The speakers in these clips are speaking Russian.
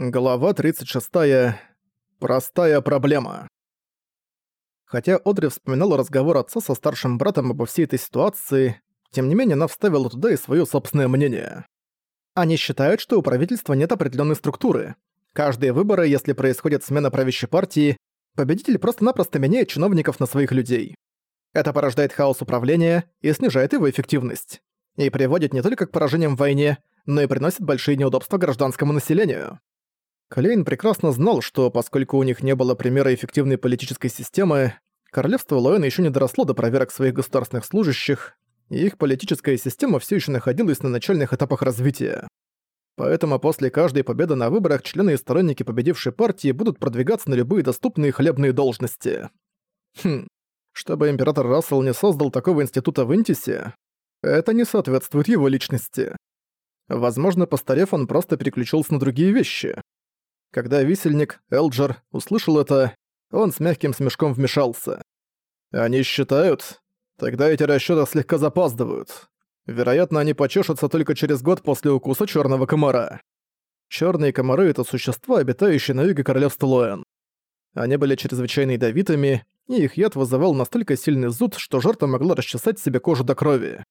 Глава 36. Простая проблема. Хотя Одри вспоминала разговор отца со старшим братом обо всей этой ситуации, тем не менее она вставила туда и своё собственное мнение. Они считают, что у правительства нет определенной структуры. Каждые выборы, если происходит смена правящей партии, победитель просто-напросто меняет чиновников на своих людей. Это порождает хаос управления и снижает его эффективность. И приводит не только к поражениям в войне, но и приносит большие неудобства гражданскому населению. Клейн прекрасно знал, что поскольку у них не было примера эффективной политической системы, королевство Лоэна еще не доросло до проверок своих государственных служащих, и их политическая система все еще находилась на начальных этапах развития. Поэтому после каждой победы на выборах члены и сторонники победившей партии будут продвигаться на любые доступные хлебные должности. Хм, чтобы император Рассел не создал такого института в Интисе, это не соответствует его личности. Возможно, постарев, он просто переключился на другие вещи. Когда висельник, Элджер, услышал это, он с мягким смешком вмешался. «Они считают? Тогда эти расчёты слегка запаздывают. Вероятно, они почешутся только через год после укуса чёрного комара. Чёрные комары — это существа, обитающие на юге королевства Лоэн. Они были чрезвычайно ядовитыми, и их яд вызывал настолько сильный зуд, что жертва могла расчесать себе кожу до крови.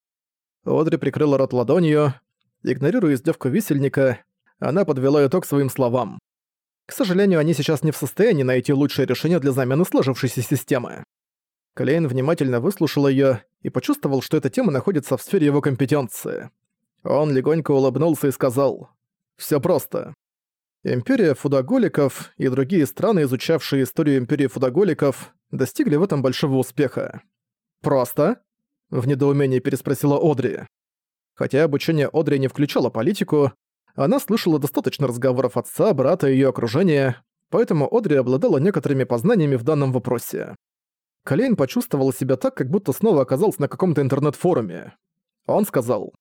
Одри прикрыла рот ладонью. Игнорируя издевку висельника, она подвела итог своим словам. К сожалению, они сейчас не в состоянии найти лучшее решение для замены сложившейся системы. Клейн внимательно выслушал её и почувствовал, что эта тема находится в сфере его компетенции. Он легонько улыбнулся и сказал, «Всё просто. Империя фудоголиков и другие страны, изучавшие историю империи фудоголиков, достигли в этом большого успеха. «Просто?» — в недоумении переспросила Одри. Хотя обучение Одри не включало политику, она слышала достаточно разговоров отца, брата и её окружения, поэтому Одри обладала некоторыми познаниями в данном вопросе. Клейн почувствовал себя так, как будто снова оказался на каком-то интернет-форуме. Он сказал,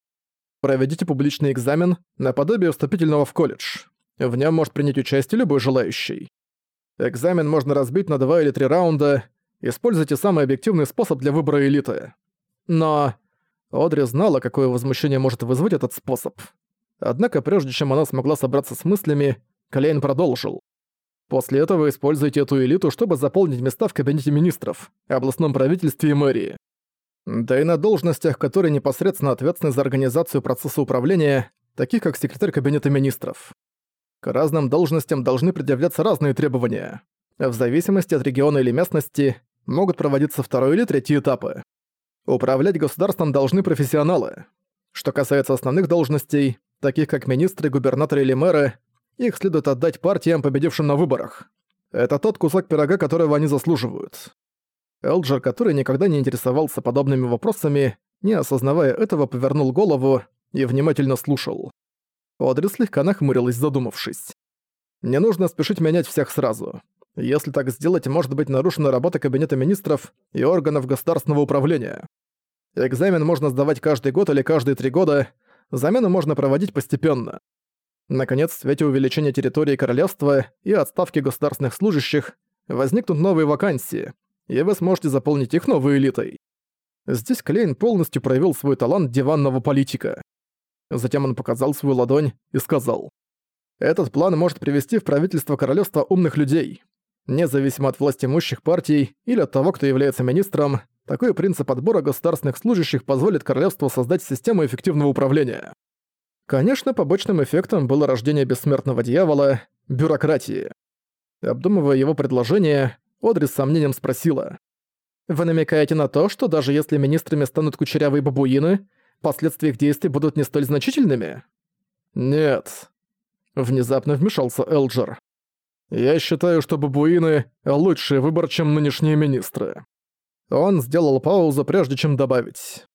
«Проведите публичный экзамен наподобие вступительного в колледж. В нем может принять участие любой желающий. Экзамен можно разбить на два или три раунда. Используйте самый объективный способ для выбора элиты. Но Одри знала, какое возмущение может вызвать этот способ. Однако прежде чем она смогла собраться с мыслями, Клейн продолжил. После этого используйте эту элиту, чтобы заполнить места в кабинете министров, областном правительстве и мэрии. Да и на должностях, которые непосредственно ответственны за организацию процесса управления, таких как секретарь кабинета министров. К разным должностям должны предъявляться разные требования. В зависимости от региона или местности могут проводиться второй или третий этапы. Управлять государством должны профессионалы. Что касается основных должностей, таких как министры, губернаторы или мэры, их следует отдать партиям, победившим на выборах. Это тот кусок пирога, которого они заслуживают. Элджер, который никогда не интересовался подобными вопросами, не осознавая этого, повернул голову и внимательно слушал. Одри слегка нахмурилась, задумавшись. «Не нужно спешить менять всех сразу. Если так сделать, может быть нарушена работа Кабинета Министров и органов государственного управления. Экзамен можно сдавать каждый год или каждые три года, замену можно проводить постепенно. Наконец, в свете увеличения территории королевства и отставки государственных служащих возникнут новые вакансии, и вы сможете заполнить их новой элитой. Здесь Клейн полностью проявил свой талант диванного политика. Затем он показал свою ладонь и сказал. «Этот план может привести в правительство королевства умных людей. Независимо от власти имущих партий или от того, кто является министром, такой принцип отбора государственных служащих позволит королевству создать систему эффективного управления. Конечно, побочным эффектом было рождение бессмертного дьявола – бюрократии. Обдумывая его предложение, Одри с сомнением спросила. «Вы намекаете на то, что даже если министрами станут кучерявые бабуины, последствия их действий будут не столь значительными? Нет. Внезапно вмешался Элджер. Я считаю, что бабуины — лучший выбор, чем нынешние министры. Он сделал паузу, прежде чем добавить.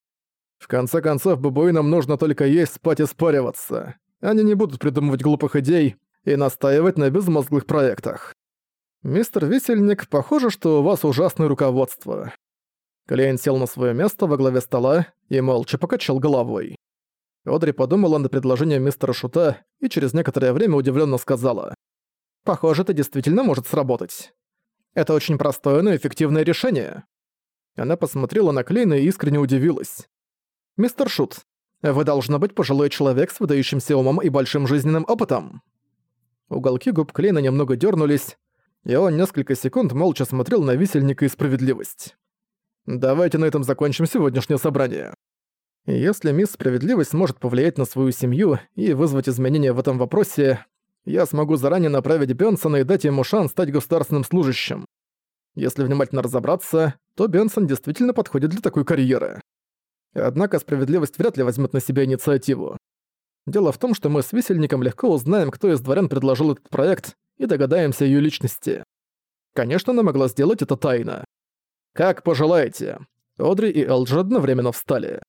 В конце концов, бабуинам нужно только есть, спать и спариваться. Они не будут придумывать глупых идей и настаивать на безмозглых проектах. Мистер Висельник, похоже, что у вас ужасное руководство. Клейн сел на свое место во главе стола и молча покачал головой. Одри подумала над предложением мистера Шута и через некоторое время удивленно сказала. «Похоже, это действительно может сработать. Это очень простое, но эффективное решение». Она посмотрела на Клейна и искренне удивилась. «Мистер Шут, вы должно быть пожилой человек с выдающимся умом и большим жизненным опытом». Уголки губ Клейна немного дернулись, и он несколько секунд молча смотрел на висельника и справедливость. «Давайте на этом закончим сегодняшнее собрание. Если мисс Справедливость сможет повлиять на свою семью и вызвать изменения в этом вопросе, я смогу заранее направить Бенсона и дать ему шанс стать государственным служащим. Если внимательно разобраться, то Бенсон действительно подходит для такой карьеры. Однако справедливость вряд ли возьмет на себя инициативу. Дело в том, что мы с Висельником легко узнаем, кто из дворян предложил этот проект, и догадаемся её личности. Конечно, она могла сделать это тайно. «Как пожелаете». Одри и Элджи одновременно встали.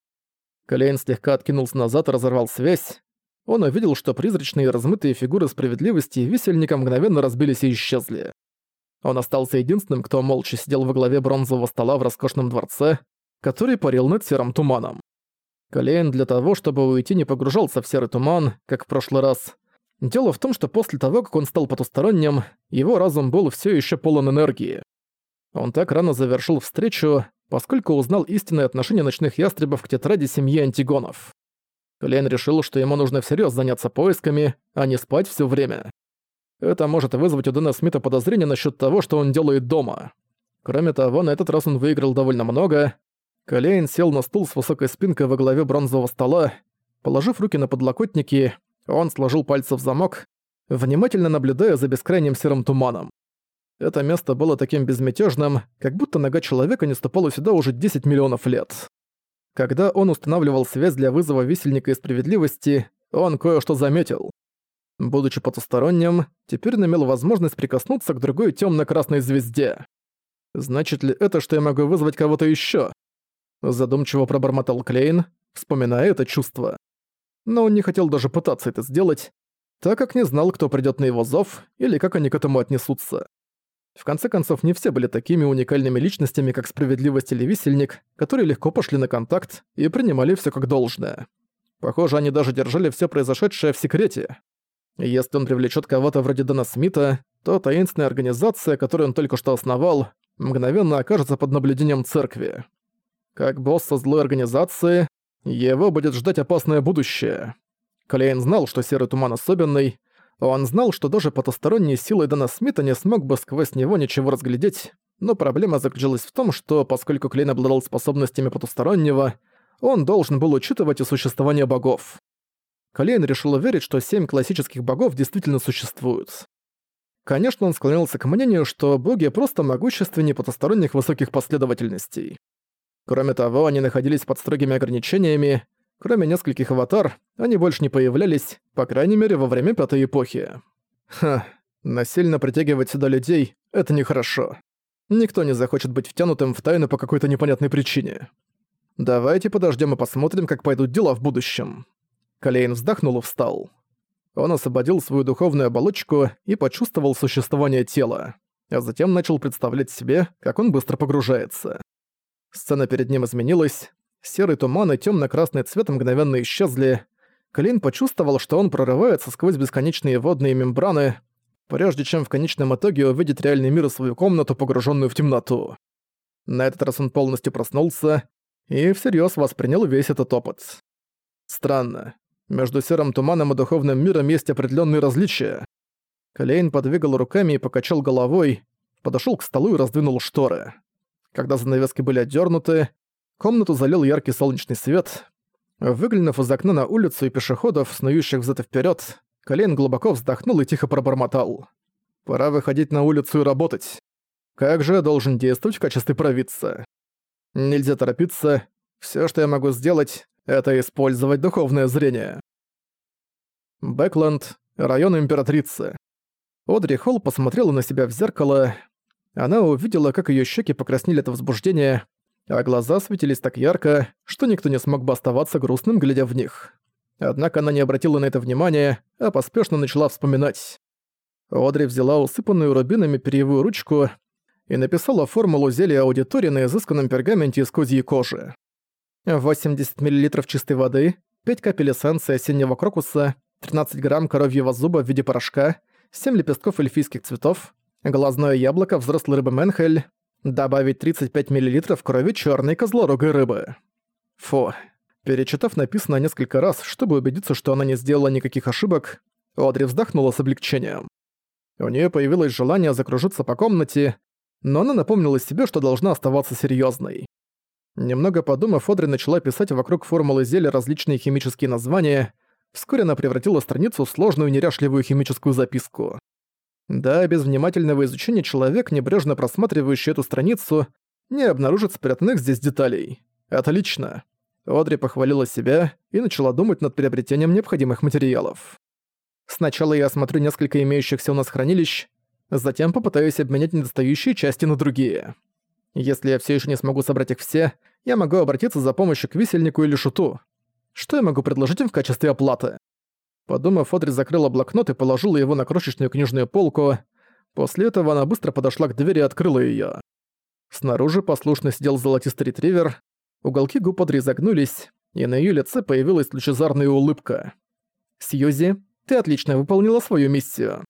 Клейн слегка откинулся назад и разорвал связь. Он увидел, что призрачные размытые фигуры справедливости и висельника мгновенно разбились и исчезли. Он остался единственным, кто молча сидел во главе бронзового стола в роскошном дворце, который парил над серым туманом. Клейн для того, чтобы уйти, не погружался в серый туман, как в прошлый раз. Дело в том, что после того, как он стал потусторонним, его разум был все еще полон энергии. Он так рано завершил встречу, поскольку узнал истинное отношение ночных ястребов к тетради семьи Антигонов. Клейн решил, что ему нужно всерьез заняться поисками, а не спать все время. Это может вызвать у Дэна Смита подозрение насчет того, что он делает дома. Кроме того, на этот раз он выиграл довольно много, Калейн сел на стул с высокой спинкой во главе бронзового стола. Положив руки на подлокотники, он сложил пальцы в замок, внимательно наблюдая за бескрайним серым туманом. Это место было таким безмятежным, как будто нога человека не ступала сюда уже 10 миллионов лет. Когда он устанавливал связь для вызова висельника и справедливости, он кое-что заметил. Будучи потусторонним, теперь он имел возможность прикоснуться к другой темно красной звезде. Значит ли это, что я могу вызвать кого-то еще? Задумчиво пробормотал Клейн, вспоминая это чувство. Но он не хотел даже пытаться это сделать, так как не знал, кто придёт на его зов или как они к этому отнесутся. В конце концов, не все были такими уникальными личностями, как Справедливость или Висельник, которые легко пошли на контакт и принимали всё как должное. Похоже, они даже держали всё произошедшее в секрете. Если он привлечёт кого-то вроде Дэна Смита, то таинственная организация, которую он только что основал, мгновенно окажется под наблюдением церкви. Как босса злой организации, его будет ждать опасное будущее. Клейн знал, что Серый Туман особенный, он знал, что даже потусторонней силой Дэна Смита не смог бы сквозь него ничего разглядеть, но проблема заключалась в том, что поскольку Клейн обладал способностями потустороннего, он должен был учитывать и существование богов. Клейн решил верить, что семь классических богов действительно существуют. Конечно, он склонялся к мнению, что боги просто могущественнее потусторонних высоких последовательностей. Кроме того, они находились под строгими ограничениями. Кроме нескольких аватар, они больше не появлялись, по крайней мере, во время Пятой Эпохи. Ха, насильно притягивать сюда людей — это нехорошо. Никто не захочет быть втянутым в тайну по какой-то непонятной причине. Давайте подождем и посмотрим, как пойдут дела в будущем. Калейн вздохнул и встал. Он освободил свою духовную оболочку и почувствовал существование тела, а затем начал представлять себе, как он быстро погружается. Сцена перед ним изменилась. Серый туман и темно-красный цвет мгновенно исчезли. Клин почувствовал, что он прорывается сквозь бесконечные водные мембраны, прежде чем в конечном итоге увидеть реальный мир и свою комнату, погруженную в темноту. На этот раз он полностью проснулся и всерьез воспринял весь этот опыт. Странно. Между серым туманом и духовным миром есть определенные различия. Клейн подвигал руками и покачал головой, подошел к столу и раздвинул шторы. Когда занавески были отдернуты, комнату залил яркий солнечный свет. Выглянув из окна на улицу и пешеходов, снующих взад и вперед, Колейн глубоко вздохнул и тихо пробормотал. «Пора выходить на улицу и работать. Как же я должен действовать в качестве провидца? Нельзя торопиться. Все, что я могу сделать, это использовать духовное зрение». Бэкленд, район Императрицы. Одри Холл посмотрела на себя в зеркало, она увидела, как её щеки покраснели от возбуждения, а глаза светились так ярко, что никто не смог бы оставаться грустным, глядя в них. Однако она не обратила на это внимания, а поспешно начала вспоминать. Одри взяла усыпанную рубинами перьевую ручку и написала формулу зелья аудитории на изысканном пергаменте из козьей кожи. 80 мл чистой воды, 5 капель эссенции осеннего крокуса, 13 грамм коровьего зуба в виде порошка, 7 лепестков эльфийских цветов, глазное яблоко взрослой рыбы Менхель, добавить 35 мл крови черной козлорогой рыбы. Фу. Перечитав написано несколько раз, чтобы убедиться, что она не сделала никаких ошибок, Одри вздохнула с облегчением. У нее появилось желание закружиться по комнате, но она напомнила себе, что должна оставаться серьезной. Немного подумав, Одри начала писать вокруг формулы зелья различные химические названия. Вскоре она превратила страницу в сложную неряшливую химическую записку. Да, без внимательного изучения человек, небрежно просматривающий эту страницу, не обнаружит спрятанных здесь деталей. Отлично. Одри похвалила себя и начала думать над приобретением необходимых материалов. Сначала я осмотрю несколько имеющихся у нас хранилищ, затем попытаюсь обменять недостающие части на другие. Если я все еще не смогу собрать их все, я могу обратиться за помощью к висельнику или шуту. Что я могу предложить им в качестве оплаты? Подумав, Одри закрыла блокнот и положила его на крошечную книжную полку. После этого она быстро подошла к двери и открыла ее. Снаружи послушно сидел золотистый ретривер, уголки губ Одри загнулись, и на ее лице появилась лучезарная улыбка. «Сьюзи, ты отлично выполнила свою миссию.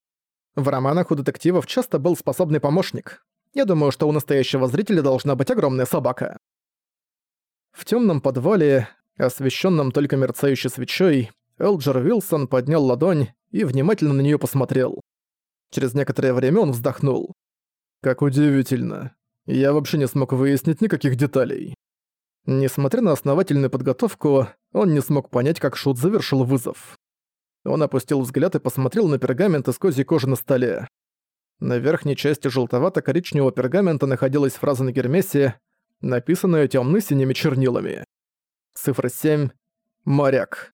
В романах у детективов часто был способный помощник. Я думаю, что у настоящего зрителя должна быть огромная собака. В темном подвале, освещенном только мерцающей свечой, Элджер Вилсон поднял ладонь и внимательно на нее посмотрел. Через некоторое время он вздохнул. «Как удивительно. Я вообще не смог выяснить никаких деталей». Несмотря на основательную подготовку, он не смог понять, как Шут завершил вызов. Он опустил взгляд и посмотрел на пергамент из козьей кожи на столе. На верхней части желтовато-коричневого пергамента находилась фраза на гермесе, написанная тёмно-синими чернилами. Цифра 7. Моряк.